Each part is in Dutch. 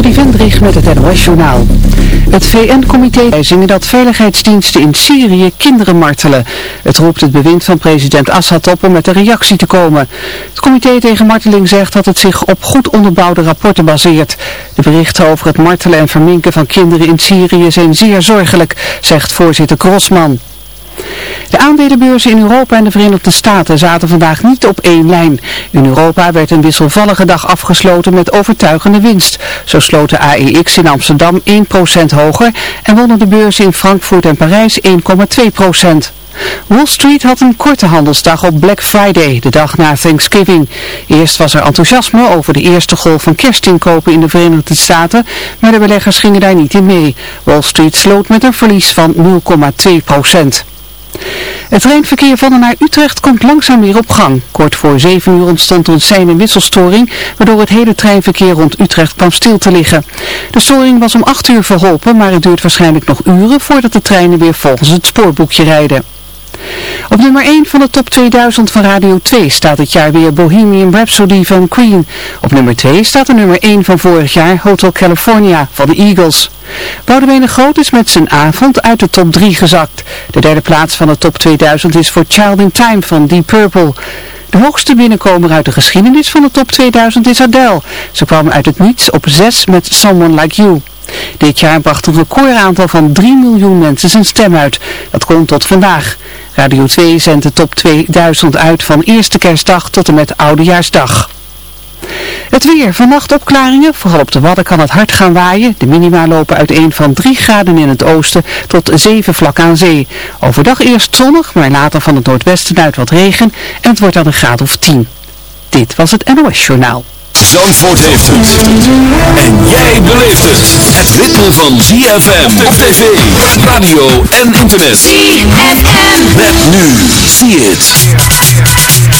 Trudy Vendrich met het NOS-journaal. Het VN-comité zingen dat veiligheidsdiensten in Syrië kinderen martelen. Het roept het bewind van president Assad op om met een reactie te komen. Het comité tegen marteling zegt dat het zich op goed onderbouwde rapporten baseert. De berichten over het martelen en verminken van kinderen in Syrië zijn zeer zorgelijk, zegt voorzitter Grossman. De aandelenbeurzen in Europa en de Verenigde Staten zaten vandaag niet op één lijn. In Europa werd een wisselvallige dag afgesloten met overtuigende winst. Zo sloot de AEX in Amsterdam 1% hoger en wonnen de beurzen in Frankfurt en Parijs 1,2%. Wall Street had een korte handelsdag op Black Friday, de dag na Thanksgiving. Eerst was er enthousiasme over de eerste golf van kerstinkopen in de Verenigde Staten, maar de beleggers gingen daar niet in mee. Wall Street sloot met een verlies van 0,2 procent. Het treinverkeer van en naar Utrecht komt langzaam weer op gang. Kort voor 7 uur ontstond er een sein- en wisselstoring, waardoor het hele treinverkeer rond Utrecht kwam stil te liggen. De storing was om 8 uur verholpen, maar het duurt waarschijnlijk nog uren voordat de treinen weer volgens het spoorboekje rijden. Op nummer 1 van de top 2000 van Radio 2 staat het jaar weer Bohemian Rhapsody van Queen. Op nummer 2 staat de nummer 1 van vorig jaar Hotel California van de Eagles. Boudewijn de Groot is met zijn avond uit de top 3 gezakt. De derde plaats van de top 2000 is voor Child in Time van Deep Purple. De hoogste binnenkomer uit de geschiedenis van de top 2000 is Adele. Ze kwam uit het niets op 6 met Someone Like You. Dit jaar bracht een recordaantal van 3 miljoen mensen zijn stem uit. Dat komt tot vandaag. Radio 2 zendt de top 2000 uit van eerste kerstdag tot en met oudejaarsdag. Het weer. Vannacht opklaringen. Vooral op de Wadden kan het hard gaan waaien. De minima lopen uiteen van 3 graden in het oosten tot 7 vlak aan zee. Overdag eerst zonnig, maar later van het noordwesten uit wat regen. En het wordt dan een graad of 10. Dit was het NOS Journaal. Zandvoort heeft het. En jij beleeft het. Het ritme van ZFM op tv, radio en internet. ZFM. Met nu. See it.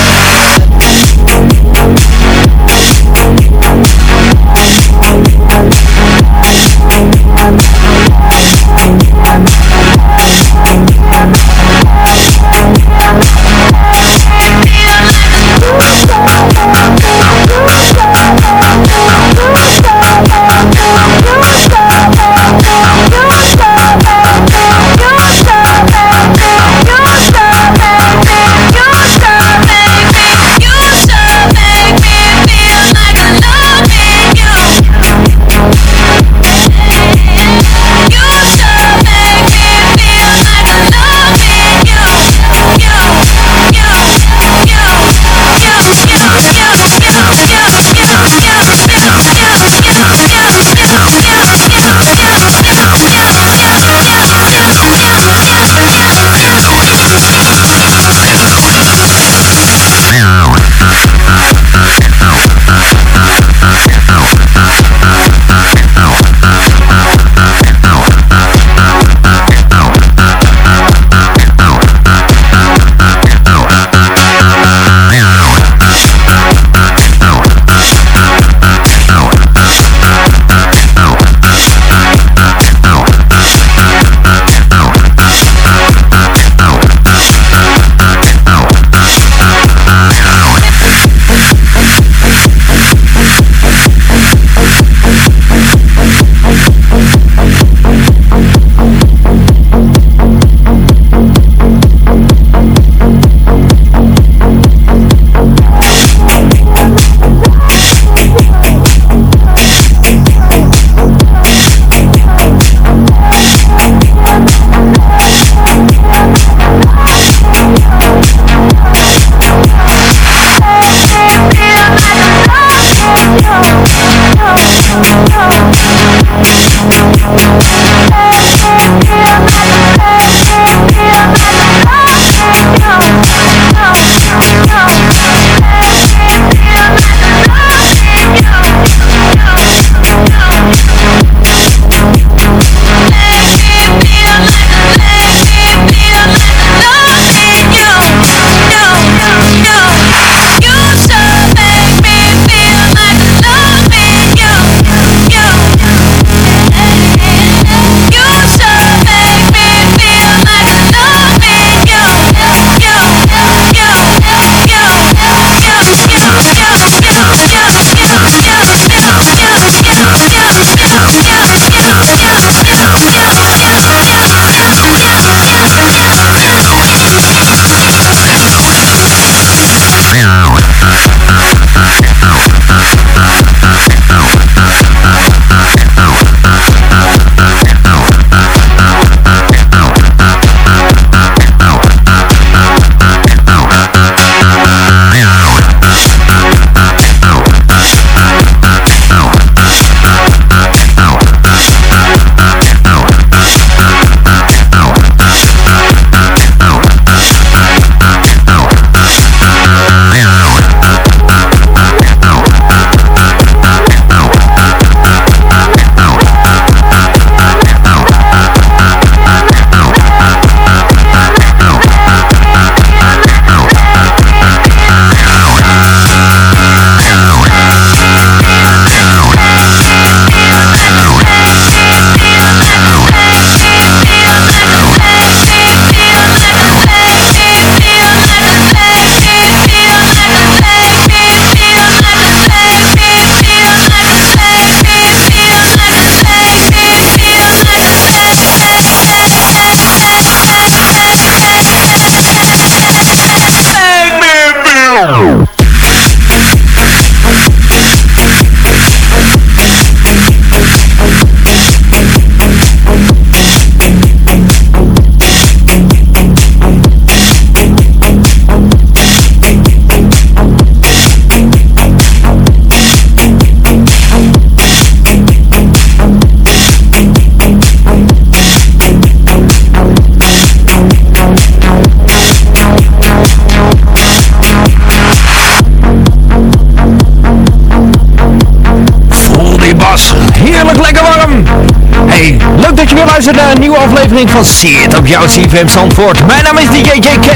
naar een nieuwe aflevering van See op jouw CFM Zandvoort. Mijn naam is DJ JK.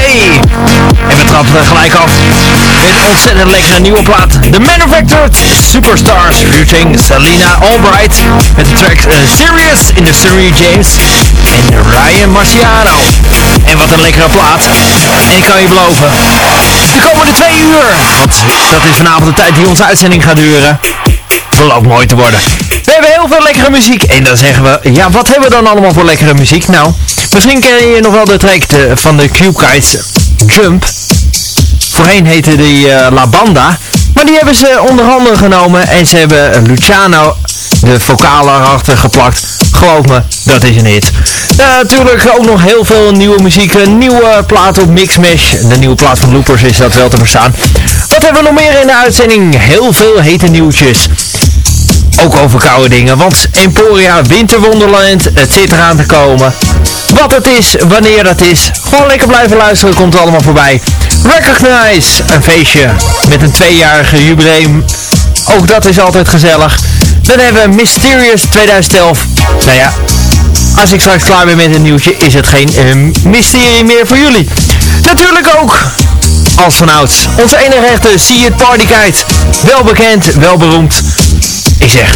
En we trappen er gelijk af met een ontzettend lekkere nieuwe plaat. The Manufactured Superstars featuring Selena Albright. Met de track uh, Serious in de Surrey James. En Ryan Marciano. En wat een lekkere plaat. En ik kan je beloven, de komende twee uur, want dat is vanavond de tijd die onze uitzending gaat duren, belooft mooi te worden. We hebben heel veel lekkere muziek. En dan zeggen we, ja, wat hebben we dan allemaal voor lekkere muziek? Nou, misschien ken je nog wel de track de, van de Cube Guides Jump. Voorheen heette die uh, La Banda. Maar die hebben ze onder handen genomen. En ze hebben Luciano de vocalen erachter geplakt. Geloof me, dat is een hit. natuurlijk ook nog heel veel nieuwe muziek. Een nieuwe plaat op Mixmash. De nieuwe plaat van Loopers is dat wel te verstaan. Wat hebben we nog meer in de uitzending? Heel veel hete nieuwtjes ook over koude dingen. Want Emporia, Winterwonderland, het zit eraan te komen. Wat het is, wanneer dat is. Gewoon lekker blijven luisteren, komt allemaal voorbij. Recognize, een feestje met een tweejarige jubileum. Ook dat is altijd gezellig. Dan hebben we Mysterious 2011. Nou ja, als ik straks klaar ben met een nieuwtje, is het geen uh, mysterie meer voor jullie. Natuurlijk ook als vanouds. Onze enige echte See It Party Guide. Wel bekend, wel beroemd. Ik zeg,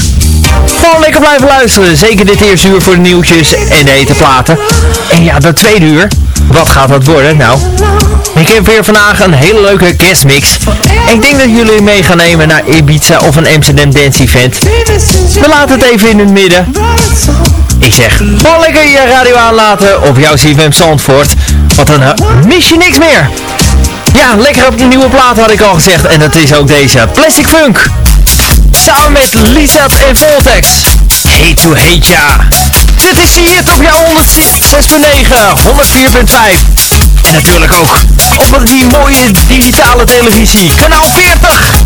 gewoon lekker blijven luisteren. Zeker dit eerste uur voor de nieuwtjes en de hete platen. En ja, dat tweede uur, wat gaat dat worden? Nou, ik heb weer vandaag een hele leuke guestmix. Ik denk dat jullie mee gaan nemen naar Ibiza of een Amsterdam Dance Event. We laten het even in het midden. Ik zeg, gewoon lekker je radio aanlaten op jouw CFM Zandvoort. Want dan uh, mis je niks meer. Ja, lekker op de nieuwe plaat had ik al gezegd. En dat is ook deze Plastic Funk. Samen met Lisa en Voltex. Hate to hate ya. Dit is hier op jouw 106.9, 104.5. En natuurlijk ook op die mooie digitale televisie. Kanaal 40.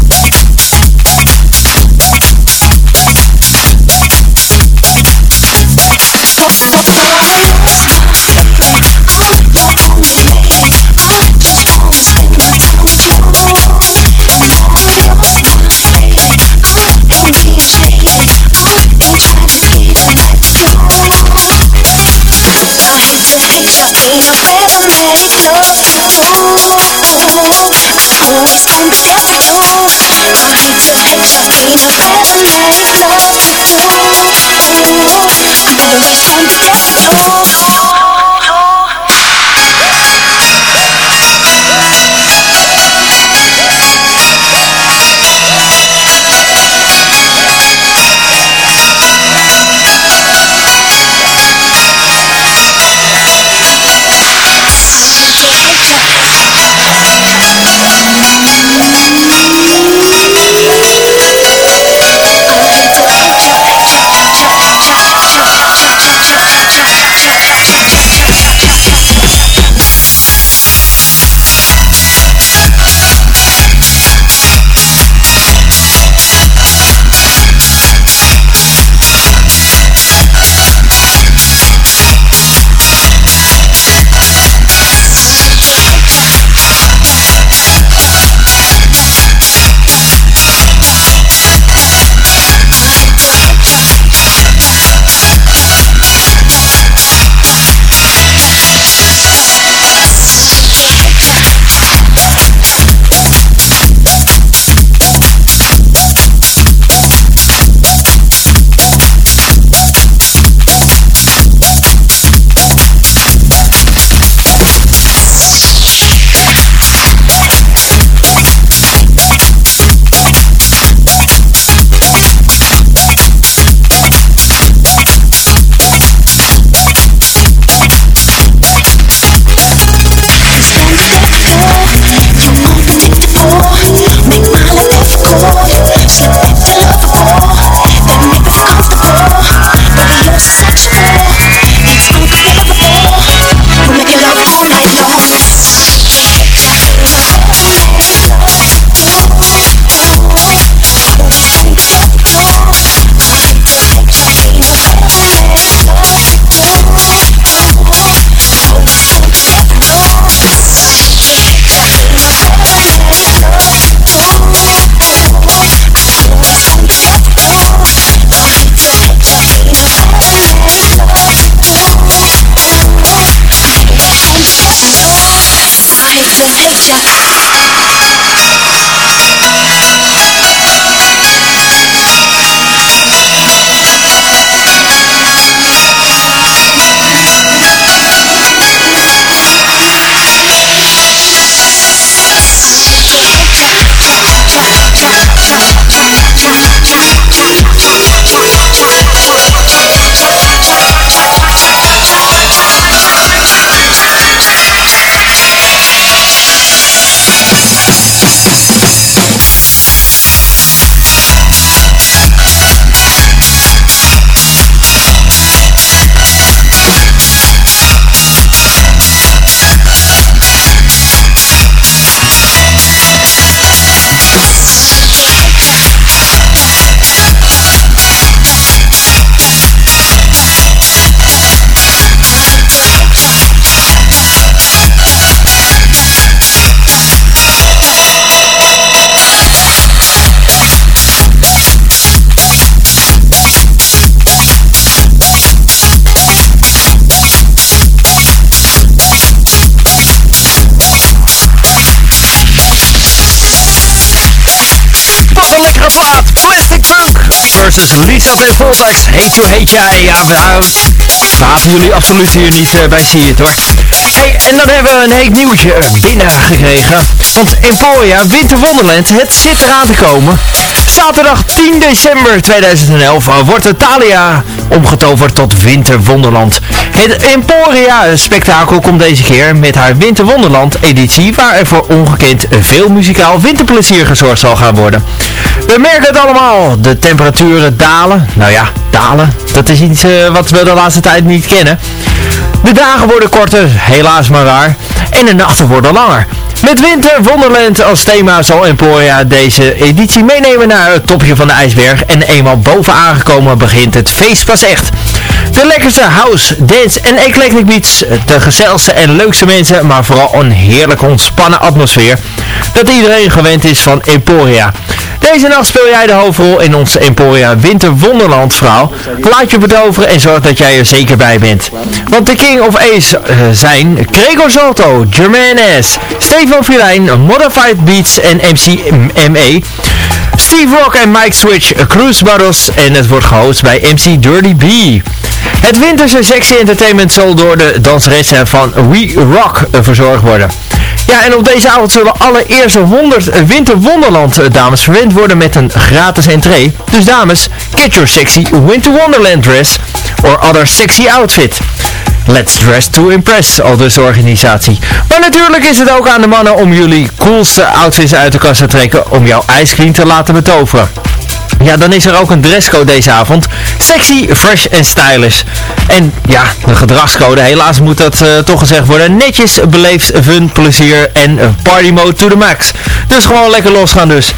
Versus Lisa ten Voltax. Hate to hate jij. Ja, we, haten jullie absoluut hier niet bij zie het hoor. Hey, en dan hebben we een heet nieuwtje binnengekregen. Want Emporia Winter Wonderland, het zit eraan te komen. Zaterdag 10 december 2011 wordt de Thalia omgetoverd tot Winter Wonderland. Het Emporia spektakel komt deze keer met haar Winter Wonderland editie waar er voor ongekend veel muzikaal winterplezier gezorgd zal gaan worden. We merken het allemaal, de temperaturen dalen. Nou ja, dalen, dat is iets uh, wat we de laatste tijd niet kennen. De dagen worden korter, helaas maar waar. En de nachten worden langer. Met Winter Wonderland als thema zal Emporia deze editie meenemen naar het topje van de ijsberg. En eenmaal boven aangekomen begint het feest pas echt. De lekkerste house, dance en eclectic beats. De gezelligste en leukste mensen, maar vooral een heerlijk ontspannen atmosfeer. Dat iedereen gewend is van Emporia. Deze nacht speel jij de hoofdrol in onze Emporia Winter Wonderland vrouw. Laat je betoveren en zorg dat jij er zeker bij bent. Want de King of Ace uh, zijn Gregor Salto, Jermaine S, Filijn, Modified Beats en MCME. Steve Rock en Mike Switch, Cruise Battles en het wordt gehost bij MC Dirty B. Het winterse sexy entertainment zal door de danseressen van We Rock verzorgd worden. Ja, en op deze avond zullen alle eerste 100 Winter Wonderland eh, dames verwend worden met een gratis entree. Dus dames, get your sexy Winter Wonderland dress or other sexy outfit. Let's dress to impress, al dus de organisatie. Maar natuurlijk is het ook aan de mannen om jullie coolste outfits uit de kast te trekken om jouw ijscream te laten betoveren. Ja, dan is er ook een dresscode deze avond. Sexy, fresh en stylish. En ja, de gedragscode, helaas moet dat uh, toch gezegd worden. Netjes, beleefd, fun, plezier en party mode to the max. Dus gewoon lekker losgaan dus.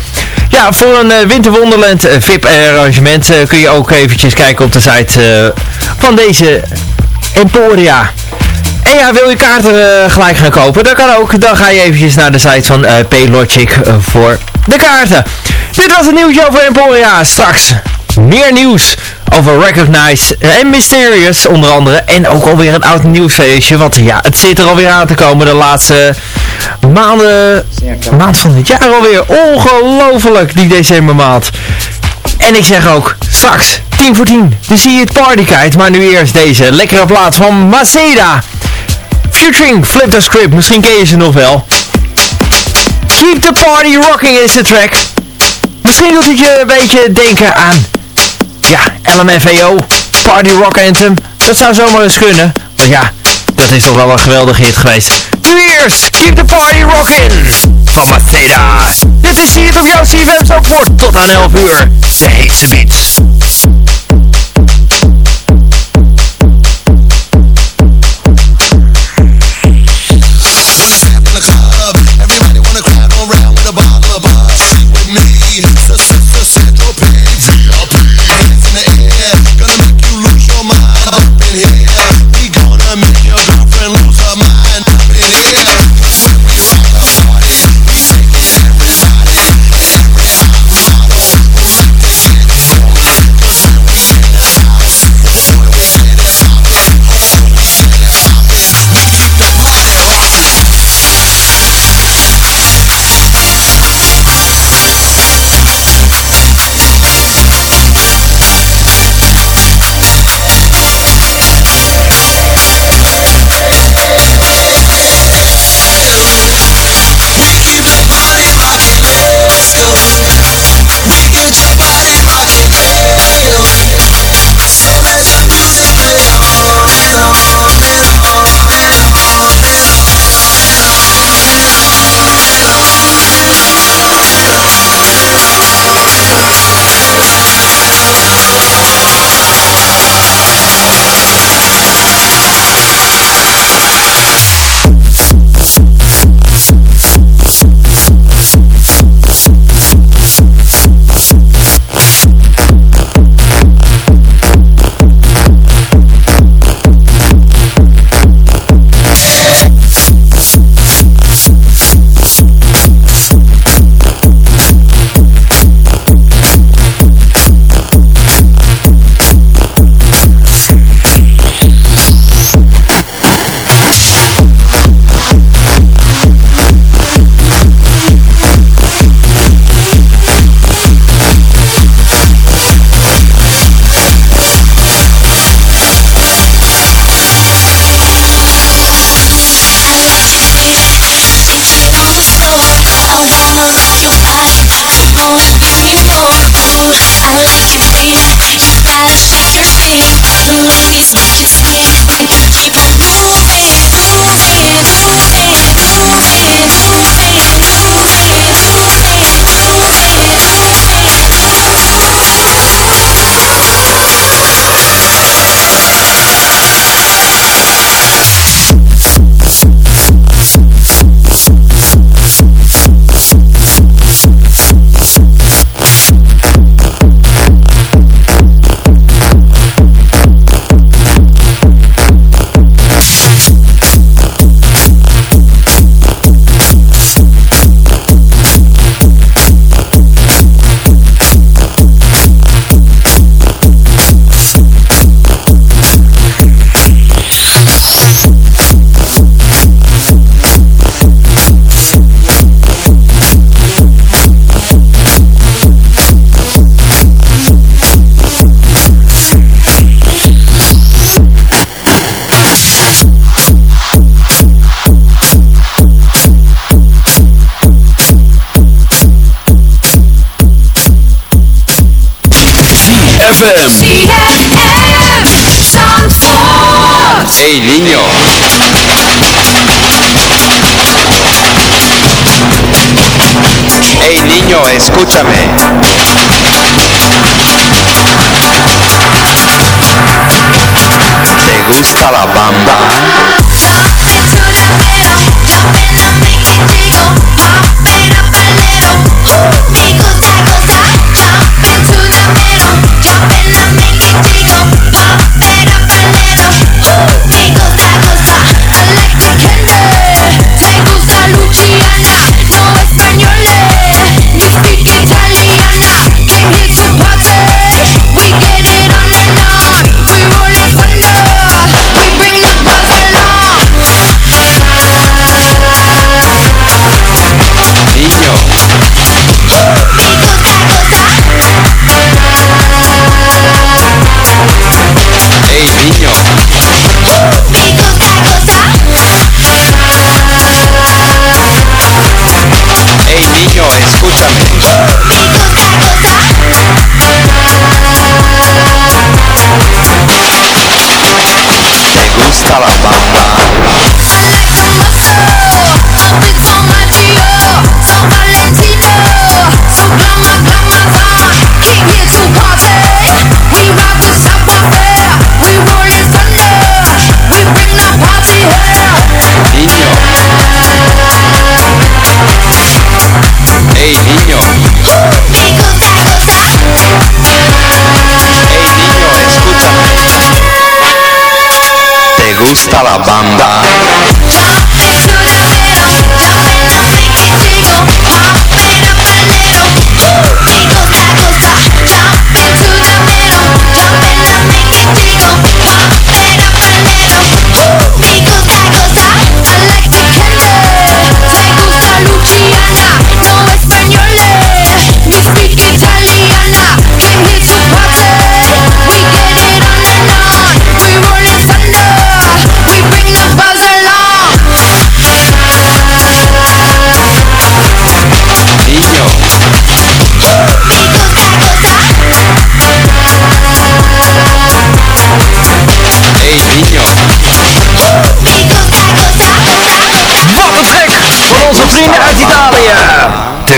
Ja, voor een uh, Winter Wonderland uh, VIP arrangement kun je ook eventjes kijken op de site van deze Emporia. En ja, wil je kaarten gelijk gaan kopen? Dat kan ook. Dan ga je eventjes naar de site van Paylogic voor de kaarten. Dit was het nieuwtje over Emporia. Straks meer nieuws over Recognized en Mysterious onder andere. En ook alweer een oud nieuwsfeestje. Want ja, het zit er alweer aan te komen de laatste maanden, maand van het jaar alweer. Ongelooflijk die decembermaand. En ik zeg ook, straks 10 voor 10, de See It Party Kite. Maar nu eerst deze lekkere plaat van Maceda. Featuring Flip the Script, misschien ken je ze nog wel. Keep the party rocking is the track. Misschien doet het je een beetje denken aan, ja, LMFAO, Party Rock Anthem. Dat zou zomaar eens kunnen. Maar ja, dat is toch wel een geweldige hit geweest. Nu eerst, Keep the Party Rockin' van. Dit is hier op jouw CFM Zandvoort. Tot aan 11 uur. De heetste beats. ZFM. ZFM Zandvoort. Hey niño. Hey niño, escúchame. ¿Te gusta la bamba? ¿Te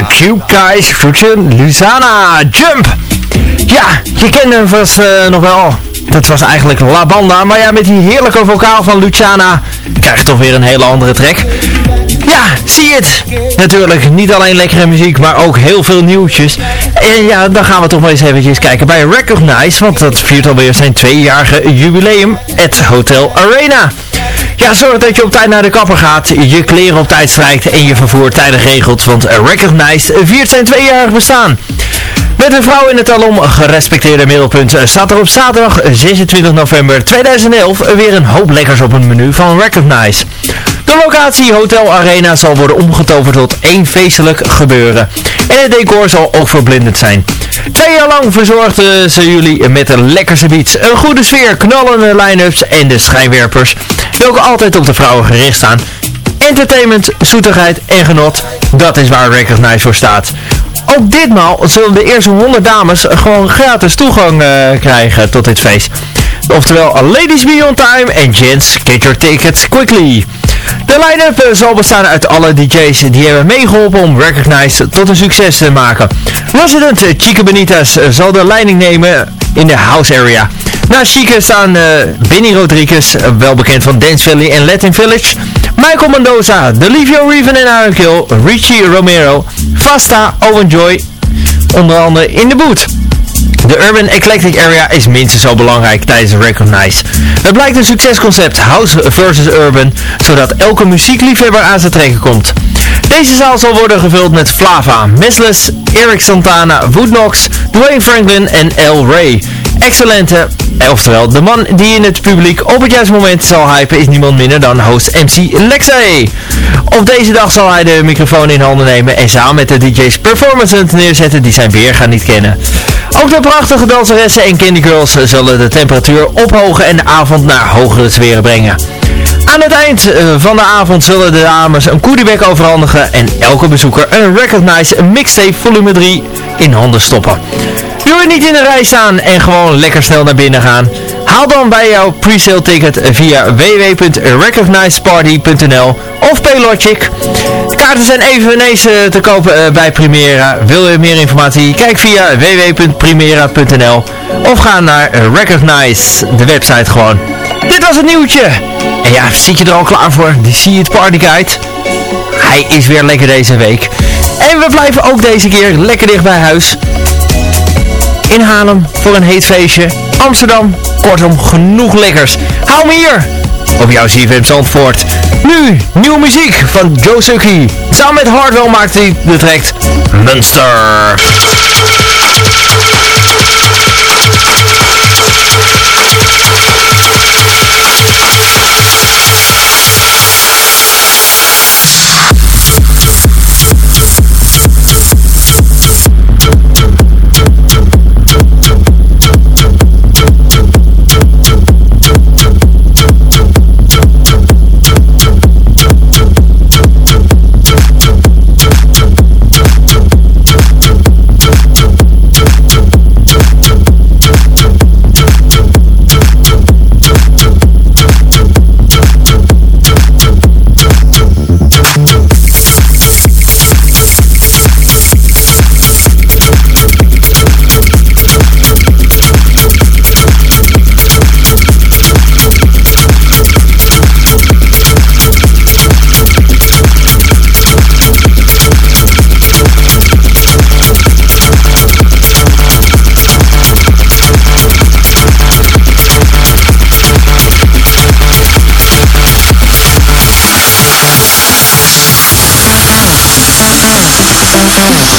Cube Guys featuring Luzana Jump. Ja, je kent hem vast eh, nog wel. Dat was eigenlijk La Banda, maar ja, met die heerlijke vocaal van Luciana krijg je toch weer een hele andere track. Ja, zie het. Natuurlijk, niet alleen lekkere muziek, maar ook heel veel nieuwtjes. En ja, dan gaan we toch maar eens eventjes kijken bij Recognize, want dat viert alweer zijn tweejarige jubileum, het Hotel Arena. Ja, zorg dat je op tijd naar de kapper gaat, je kleren op tijd strijkt en je vervoer tijdig regelt, want Recognized viert zijn tweejarig bestaan. Met een vrouw in het alom gerespecteerde middelpunt staat er op zaterdag 26 november 2011 weer een hoop lekkers op het menu van Recognize. Locatie Hotel Arena zal worden omgetoverd tot één feestelijk gebeuren. En het decor zal ook verblindend zijn. Twee jaar lang verzorgden ze jullie met de lekkerste beats, een goede sfeer, knallende line-ups en de schijnwerpers, welke altijd op de vrouwen gericht staan. Entertainment, zoetigheid en genot, dat is waar Recognize voor staat. Ook ditmaal zullen de eerste 100 dames gewoon gratis toegang eh, krijgen tot dit feest. Oftewel, ladies be on time en gents get your tickets quickly. De line-up eh, zal bestaan uit alle DJ's die hebben meegeholpen om Recognize tot een succes te maken. Resident Chica Benitez eh, zal de leiding nemen in de house area. Naast Chica staan eh Benny Rodriguez, wel bekend van Dance Valley en Latin Village. Michael Mendoza, Delivio Reven en Aaron Kill, Richie Romero, Fasta, Owen Joy, onder andere in de boot. De Urban Eclectic Area is minstens zo belangrijk tijdens Recognize. Het blijkt een succesconcept, House versus Urban, zodat elke muziekliefhebber aan zijn trekken komt. Deze zaal zal worden gevuld met Flava, Messless, Eric Santana, Woodnox, Dwayne Franklin en L. Ray. Excellente, oftewel de man die in het publiek op het juiste moment zal hypen is niemand minder dan host MC Lexay. Op deze dag zal hij de microfoon in handen nemen en samen met de DJ's performances neerzetten die zijn weer gaan niet kennen. Ook de prachtige danseressen en candy girls zullen de temperatuur ophogen en de avond naar hogere sferen brengen. Aan het eind eh, van de avond zullen de dames een goodiebag overhandigen en elke bezoeker een Recognize Mixtape volume 3 in handen stoppen. Wil je niet in de rij staan en gewoon lekker snel naar binnen gaan? Haal dan bij jouw pre-sale ticket via www.recognizeparty.nl of Paylogic. De kaarten zijn eveneens eh, te kopen eh, bij Primera. Wil je meer informatie? Kijk via www.primera.nl of ga naar Recognize, de website gewoon. Dit was het nieuwtje. En ja, zit je er al klaar voor? Die See It Party Guide? Hij is weer lekker deze week. En we blijven ook deze keer lekker dicht bij huis in Haarlem voor een heet feestje. Amsterdam, kortom genoeg lekkers. Hou me hier op jouw CFM Zandvoort. Nu, nieuwe muziek van Joe Suki. Samen met Hardwell maakt hij de track Munster. Thank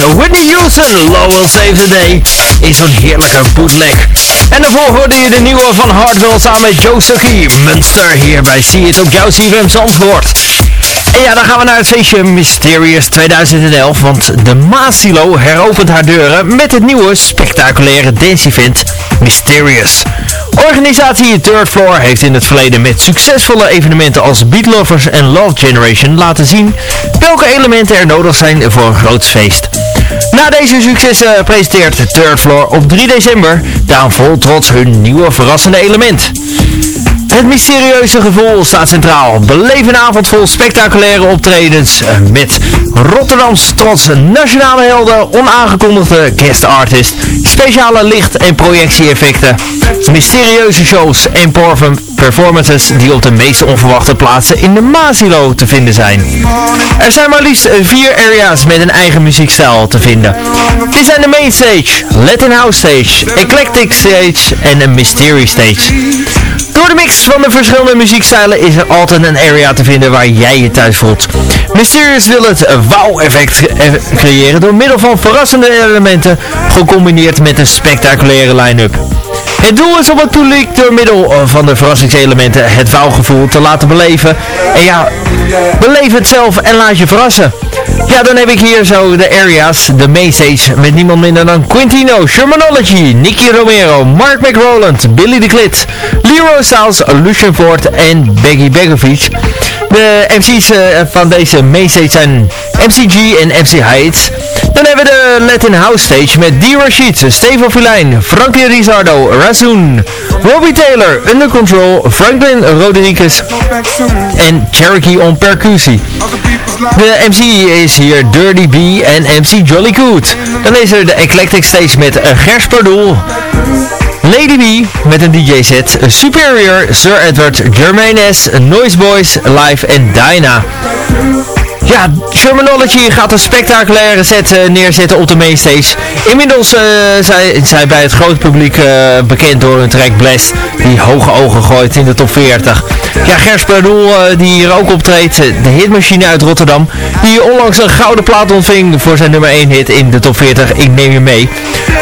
Whitney Houston, Lowell Save the Day, in zo'n heerlijke bootleg. En daarvoor hoorde je de nieuwe van Hardwell samen met Joe Munster, hier bij See It op jouw CFM. En ja, dan gaan we naar het feestje Mysterious 2011, want de Maasilo heropent haar deuren met het nieuwe spectaculaire dance-event Mysterious. Organisatie Third Floor heeft in het verleden met succesvolle evenementen als Beat Lovers en Love Generation laten zien welke elementen er nodig zijn voor een groot feest. Na deze successen presenteert Third Floor op 3 december daarom vol trots hun nieuwe verrassende element. Het mysterieuze gevoel staat centraal. Beleef een avond vol spectaculaire optredens eh, met Rotterdams trots nationale helden, onaangekondigde guest artist, speciale licht- en projectie-effecten, mysterieuze shows en performances die op de meest onverwachte plaatsen in de Masilo te vinden zijn. Er zijn maar liefst vier areas met een eigen muziekstijl te vinden. Dit zijn de Main Stage, Latin House Stage, Eclectic Stage en een Mystery Stage. Door de mix van de verschillende muziekstijlen is er altijd een area te vinden waar jij je thuis voelt. Mysterious wil het wow-effect creëren door middel van verrassende elementen gecombineerd met een spectaculaire line-up. Het doel is om het publiek door middel van de verrassingselementen het wow-gevoel te laten beleven. En ja, beleef het zelf en laat je verrassen. Ja, dan heb ik hier zo de areas, de mainstage, met niemand minder dan Quintino, Shermanology, Nicky Romero, Mark McRoland, Billy the Clit, Leroy Styles, Lucian Ford en Beggy Begovic. De MC's uh, van deze mainstage zijn MCG en MC Heights. Dan hebben we de Latin House Stage met D. Rashid, Steve Filijn, Frankie Rizardo, Razoon, Robbie Taylor, Under Control, Franklin Rodriguez en Cherokee on percussie. De MC is hier Dirty B en MC Jolly Good. Dan is er de Eclectic Stage met Gers Pardoel, Lady B met een DJ-set, Superior, Sir Edward, Jermaine S, Noise Boys, Live en Dyna. Ja, Shermanology gaat een spectaculaire set uh, neerzetten op de mainstage. Inmiddels uh, zijn zij bij het grote publiek uh, bekend door hun track Blast, die hoge ogen gooit in de top 40. Ja, Gers Perdoel, die hier ook optreedt, de hitmachine uit Rotterdam, die onlangs een gouden plaat ontving voor zijn nummer 1 hit in de top 40, Ik Neem Je Mee.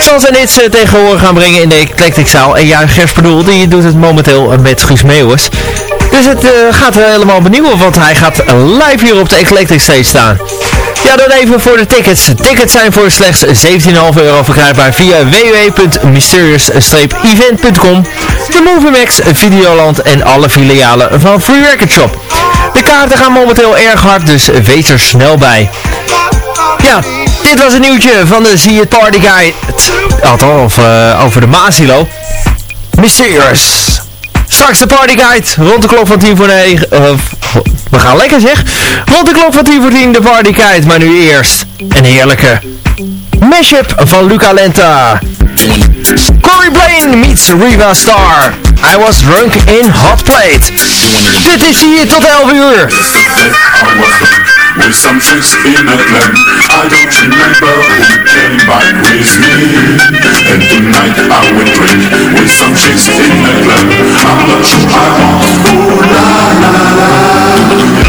Zal zijn hits tegenwoordig gaan brengen in de Eclectic Zaal. En ja, Gers Perdoel, die doet het momenteel met Guus Meeuwers. Dus het uh, gaat helemaal benieuwen, want hij gaat live hier op de Eclectic Stage staan. Ja, dan even voor de tickets. Tickets zijn voor slechts 17,5 euro verkrijgbaar via www.mysterious-event.com, de Moviemax, Videoland en alle filialen van Free Record Shop. De kaarten gaan momenteel erg hard, dus wees er snel bij. Ja, dit was een nieuwtje van de See Party Guide. Althans, uh, over de Masilo. Mysterious. Straks de partyguide. Rond de klok van 10 voor 9. Uh, we gaan lekker zeg. Rond de klok van 10 voor 10 de partyguide. Maar nu eerst een heerlijke mashup van Luca Lenta. Corey Blaine meets Riva Star. I was drunk in hot plate. Dit is hier tot 11 uur. With some tricks in a club I don't remember who came back with me. And tonight I will drink With some chicks in a club I'm not sure I want Ooh la la la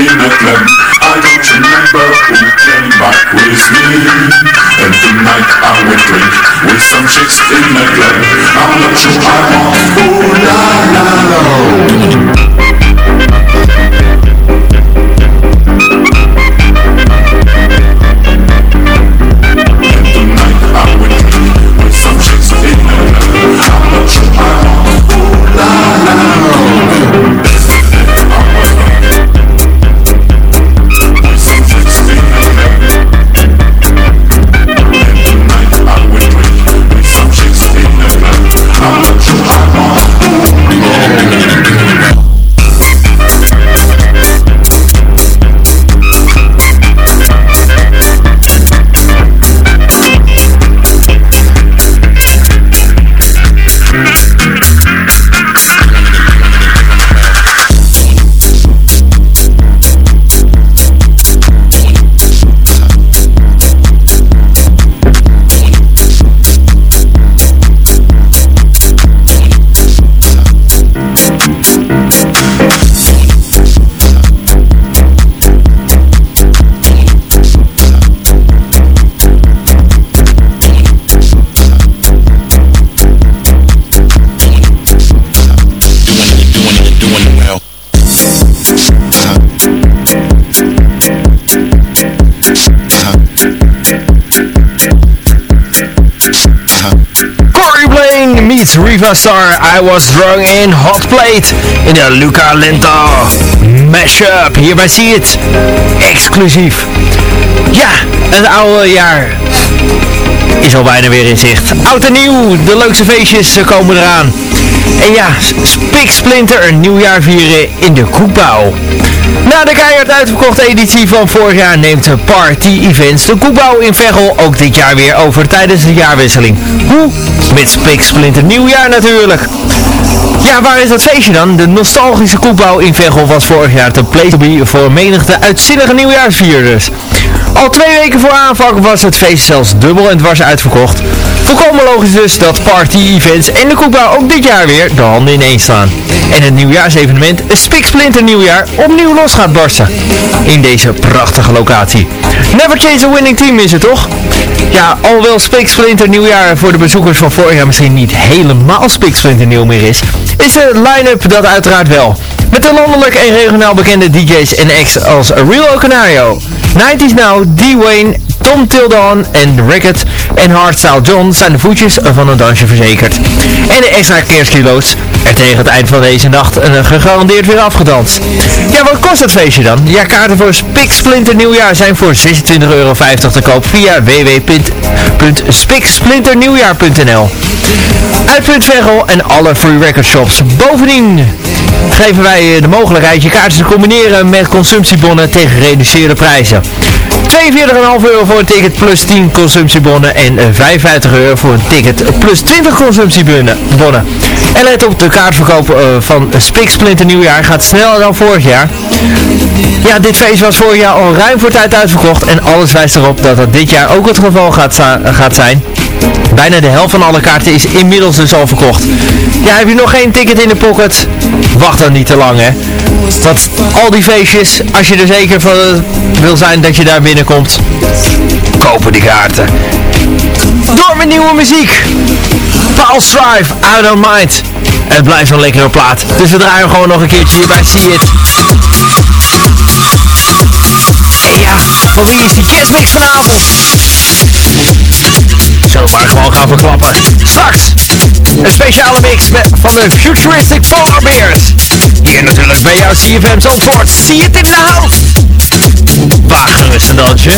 in a club. I don't remember who came back with me. And tonight I will drink with some chicks in a club. I'm not Riva Star. I was drunk in Hot Plate. In de Luca Lento mashup. Hierbij zie je het. Exclusief. Ja, het oude jaar is al bijna weer in zicht. Oud en nieuw, de leukste feestjes komen eraan. En ja, Spik Splinter een nieuwjaar vieren in de Koekbouw. Na de keihard uitverkochte editie van vorig jaar neemt de Party Events de Koekbouw in Veghel ook dit jaar weer over tijdens de jaarwisseling. Hoe? Met Spik Splinter nieuwjaar natuurlijk. Ja, waar is dat feestje dan? De nostalgische koekbouw in Veghel was vorig jaar te be voor menigte uitzinnige nieuwjaarsvierders. Al twee weken voor aanvang was het feest zelfs dubbel en dwars uitverkocht. Volkomen logisch dus dat party events en de koekbouw ook dit jaar weer de handen ineens staan. En het nieuwjaarsevenement Spiksplinter Nieuwjaar opnieuw los gaat barsten. In deze prachtige locatie. Never change a winning team is het toch? Ja, alhoewel Spiksplinter Nieuwjaar voor de bezoekers van vorig jaar misschien niet helemaal Spiksplinter nieuw meer is, is de line-up dat uiteraard wel. Met de landelijk en regionaal bekende DJ's en acts als Real Canario, 90s Now, D-Wayne, Tom Tildon en Rickett en Hardstyle John zijn de voetjes van een dansje verzekerd. En de extra keerskilo's er tegen het eind van deze nacht een gegarandeerd weer afgedanst. Ja, wat kost het feestje dan? Ja, kaarten voor Spiksplinter Nieuwjaar zijn voor 26,50 euro te koop via www.spiksplinternieuwjaar.nl Uitpunt Veghel en alle free record shops. Bovendien geven wij de mogelijkheid je kaarten te combineren met consumptiebonnen tegen gereduceerde prijzen. 42,5 euro voor een ticket plus 10 consumptiebonnen en 55 euro voor een ticket plus 20 consumptiebonnen. En let op, de kaartverkoop uh, van Spiksplinter Nieuwjaar gaat sneller dan vorig jaar. Ja, dit feest was vorig jaar al ruim voor tijd uitverkocht en alles wijst erop dat dat dit jaar ook het geval gaat, gaat zijn. Bijna de helft van alle kaarten is inmiddels dus al verkocht. Ja, heb je nog geen ticket in de pocket? Wacht dan niet te lang, hè. Want al die feestjes, als je er zeker van wil zijn dat je daar binnenkomt, kopen die kaarten. Door met nieuwe muziek. Paul Strive, I Don't Mind. Het blijft een lekkere plaat. Dus we draaien gewoon nog een keertje hierbij. See It. En ja, voor wie is die kerstmix vanavond? Zullen we maar gewoon gaan verklappen. Straks een speciale mix van de Futuristic Polar Bears. Hier natuurlijk bij jou CFM Zandvoort. See it in the house. Waag gerust een dansje.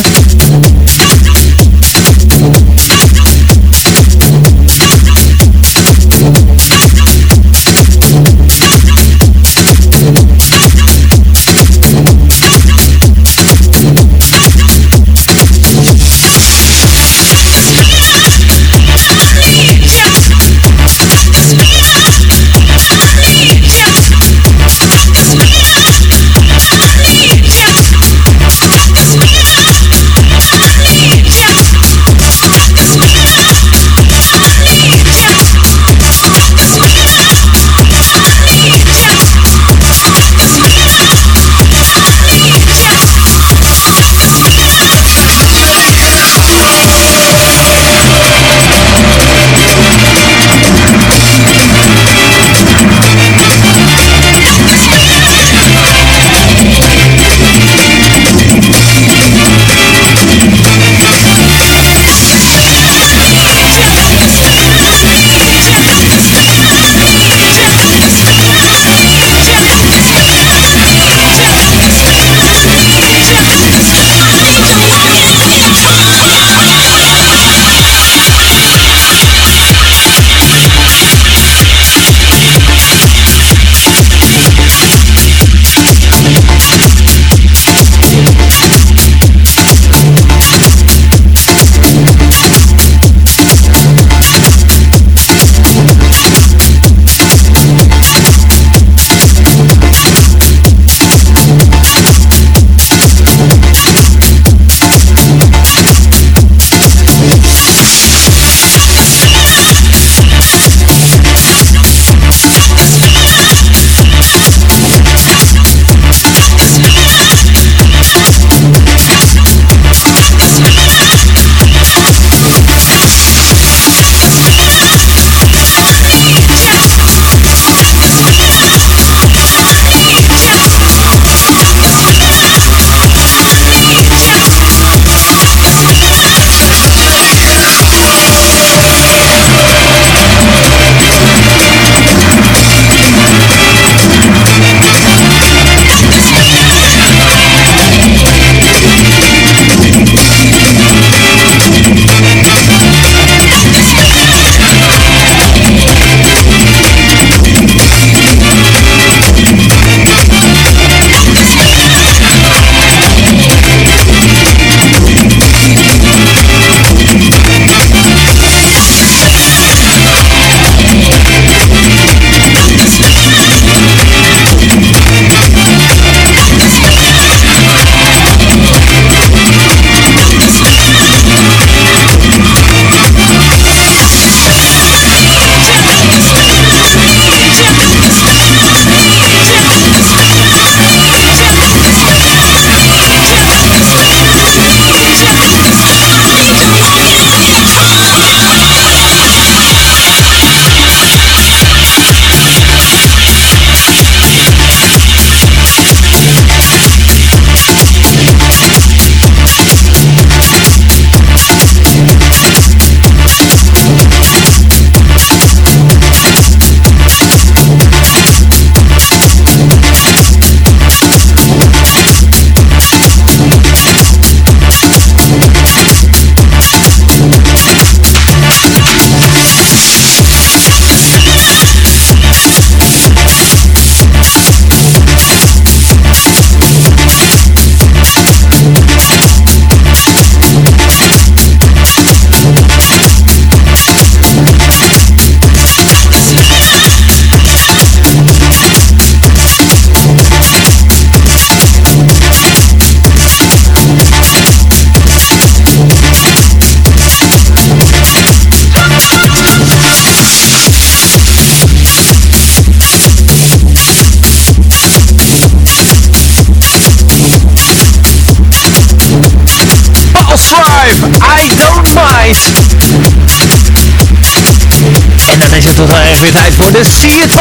Tijd voor de See It.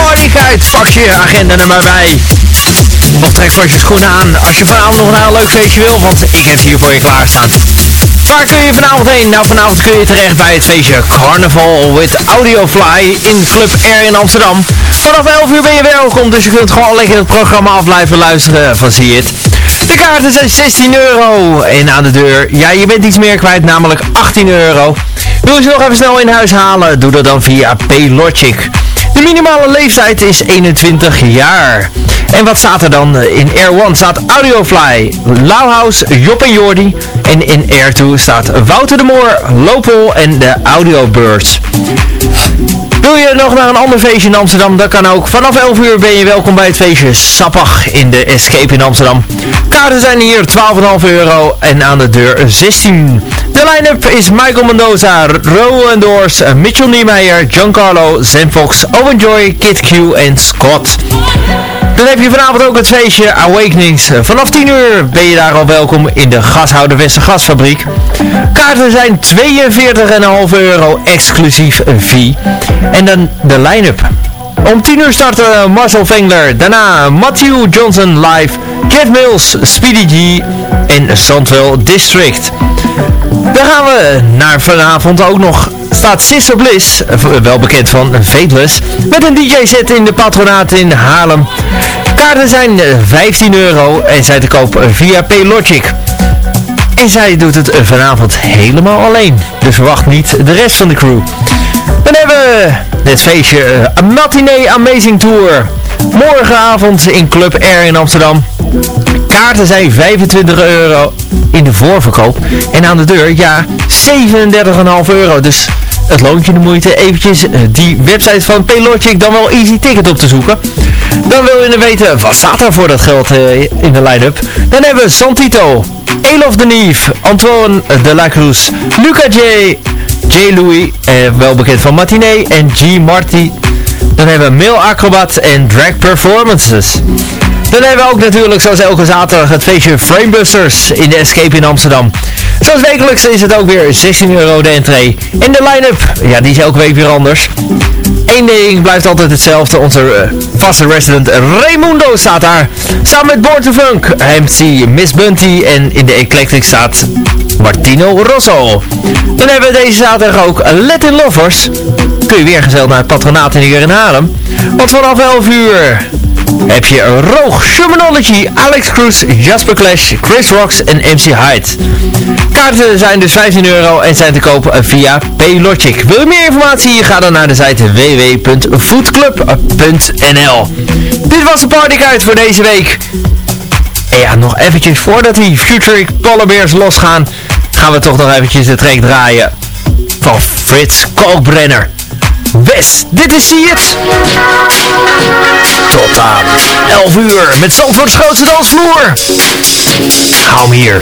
Pak je agenda er maar bij. Of trek vast je schoenen aan als je vanavond nog naar een leuk feestje wil, want ik heb hier voor je klaarstaan. Waar kun je vanavond heen? Nou, vanavond kun je terecht bij het feestje Carnival with Audiofly in Club Air in Amsterdam. Vanaf 11 uur ben je welkom, dus je kunt gewoon lekker het programma af blijven luisteren van See It. De kaarten zijn 16 euro en aan de deur, ja, je bent iets meer kwijt, namelijk 18 euro. Wil je ze nog even snel in huis halen? Doe dat dan via Paylogic. De minimale leeftijd is 21 jaar. En wat staat er dan? In Air 1 staat Audiofly, Lauhaus, Job en Jordi. En in Air 2 staat Wouter de Moor, Lopel en de Audiobirds. Wil je nog naar een ander feestje in Amsterdam? Dat kan ook. Vanaf 11 uur ben je welkom bij het feestje Sappach in de Escape in Amsterdam. Kaarten zijn hier 12,5 euro en aan de deur 16. Line-up is Michael Mendoza, Rowan Doors, Mitchell Niemeyer, Giancarlo, Zen Fox, Owen Joy, Kid Q en Scott. Dan heb je vanavond ook het feestje Awakenings. Vanaf 10 uur ben je daar al welkom in de Gashouder Westergasfabriek. Kaarten zijn 42,5 euro exclusief fee. En dan de line-up. Om 10 uur starten Marcel Vengler, daarna Matthew Johnson live, Kev Mills, Speedy G en Sandwell District. Dan gaan we naar vanavond ook nog staat Sister Bliss, wel bekend van Fateless, met een DJ-set in de patronaat in Haarlem. Kaarten zijn 15 euro en zijn te koop via Paylogic. En zij doet het vanavond helemaal alleen, dus verwacht niet de rest van de crew. Dan hebben we het feestje Matinee Amazing Tour. Morgenavond in Club Air in Amsterdam. Kaarten zijn 25 euro in de voorverkoop. En aan de deur, ja, 37,5 euro. Dus het loont je de moeite eventjes die website van Paylogic dan wel Easy Ticket op te zoeken. Dan wil je weten, wat staat er voor dat geld uh, in de line-up? Dan hebben we Santito, Elof de Nief, Antoine de la Cruz, Luca J, J. Louis, eh, wel bekend van Matinee, en G. Marty. Dan hebben we Mail Acrobat en Drag Performances. Dan hebben we ook natuurlijk zoals elke zaterdag het feestje Framebusters in de Escape in Amsterdam. Zoals wekelijks is het ook weer 16 euro de entree. En de line-up, ja die is elke week weer anders. Eén ding blijft altijd hetzelfde. Onze uh, vaste resident Raimundo staat daar. Samen met Born to Funk, MC Miss Bunty en in de Eclectic staat Martino Rosso. Dan hebben we deze zaterdag ook Latin Lovers. Kun je weer gezellig naar het patronaat in Haarlem. Want vanaf 11 uur heb je Roog, Shermanology, Alex Cruz, Jasper Clash, Chris Rocks en MC Hyde. Kaarten zijn dus 15 euro en zijn te koop via Paylogic. Wil je meer informatie? Ga dan naar de site www.foodclub.nl Dit was de partykaart voor deze week. En ja, nog eventjes voordat die Future Bears losgaan, gaan we toch nog eventjes de track draaien van Frits Kalkbrenner. Wes, dit is See It tot aan 11 uur met Zandvoorts grootste dansvloer. Hou hem hier.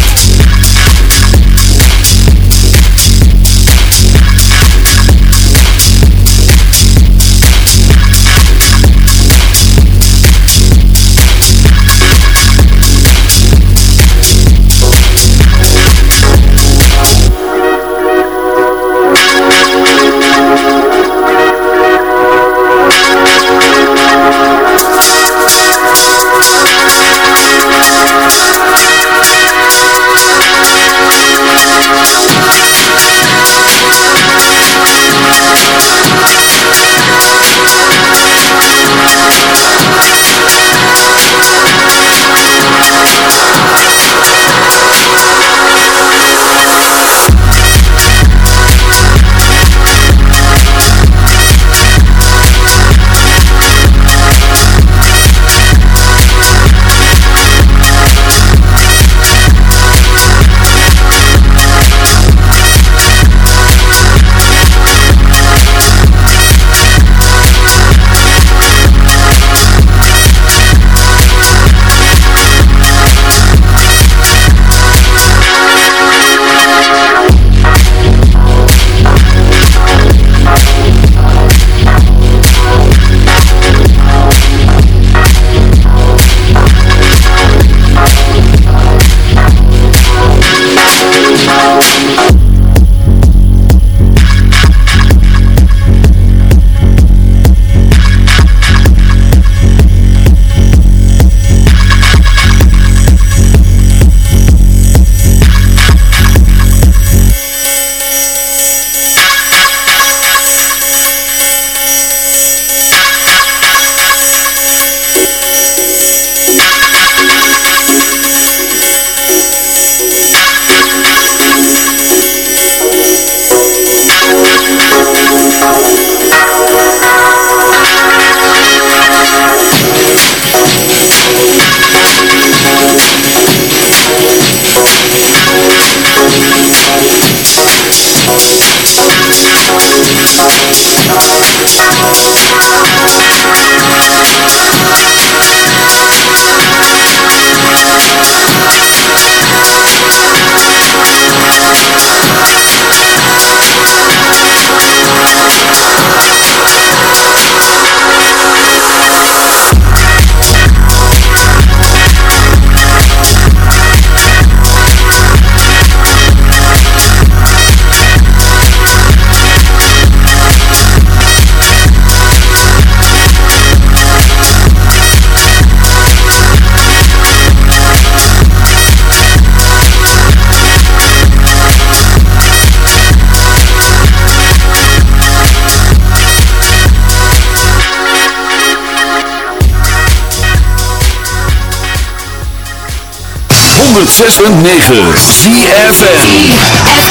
106.9 CFN